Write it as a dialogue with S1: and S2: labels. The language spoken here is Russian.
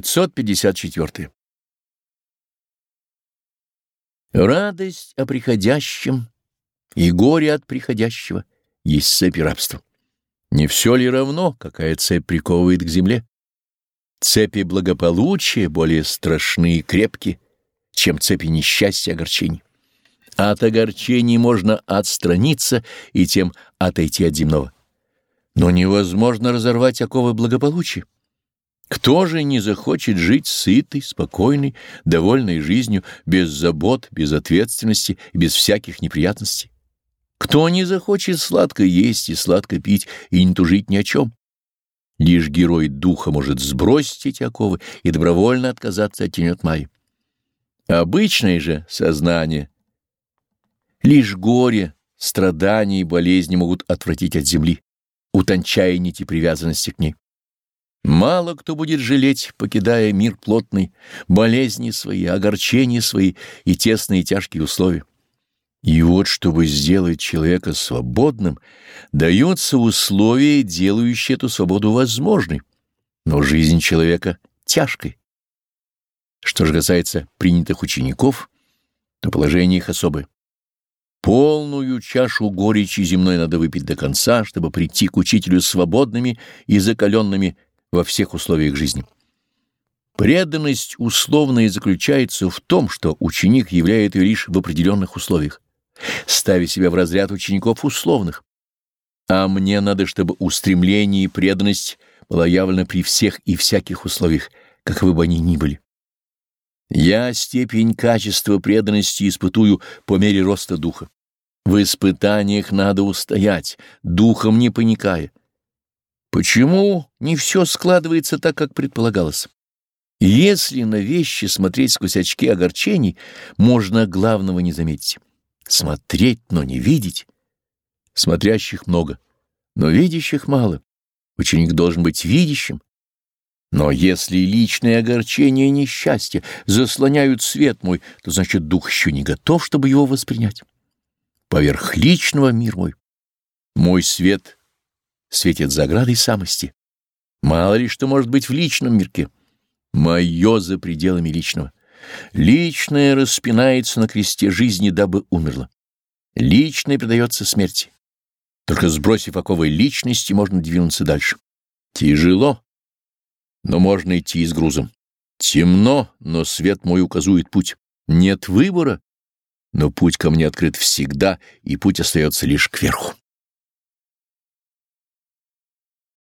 S1: 554. Радость о приходящем и горе от приходящего есть цепи рабства. Не все ли равно, какая цепь приковывает к земле? Цепи благополучия более страшны и крепкие, чем цепи несчастья и огорчений. От огорчений можно отстраниться и тем отойти от земного. Но невозможно разорвать оковы благополучия. Кто же не захочет жить сытой, спокойной, довольной жизнью, без забот, без ответственности и без всяких неприятностей? Кто не захочет сладко есть и сладко пить и не тужить ни о чем? Лишь герой духа может сбросить эти оковы и добровольно отказаться от тенет Майи. Обычное же сознание, лишь горе, страдания и болезни могут отвратить от земли, утончая нити привязанности к ней. Мало кто будет жалеть, покидая мир плотный, болезни свои, огорчения свои и тесные тяжкие условия. И вот, чтобы сделать человека свободным, даются условия, делающие эту свободу возможной, но жизнь человека тяжкой. Что же касается принятых учеников, то положение их особое. Полную чашу горечи земной надо выпить до конца, чтобы прийти к учителю свободными и закаленными во всех условиях жизни. Преданность условная заключается в том, что ученик являет ее лишь в определенных условиях, ставя себя в разряд учеников условных. А мне надо, чтобы устремление и преданность была явлена при всех и всяких условиях, каковы бы они ни были. Я степень качества преданности испытую по мере роста духа. В испытаниях надо устоять, духом не паникая. Почему не все складывается так, как предполагалось? Если на вещи смотреть сквозь очки огорчений, можно главного не заметить. Смотреть, но не видеть. Смотрящих много, но видящих мало. Ученик должен быть видящим. Но если личные огорчения и несчастья заслоняют свет мой, то значит дух еще не готов, чтобы его воспринять. Поверх личного мир мой. Мой свет светит заградой самости. Мало ли что может быть в личном мирке. Мое за пределами личного. Личное распинается на кресте жизни, дабы умерло. Личное предается смерти. Только сбросив оковы личности, можно двинуться дальше. Тяжело, но можно идти с грузом. Темно, но свет мой указует путь. Нет выбора, но путь ко мне открыт всегда, и путь остается лишь кверху.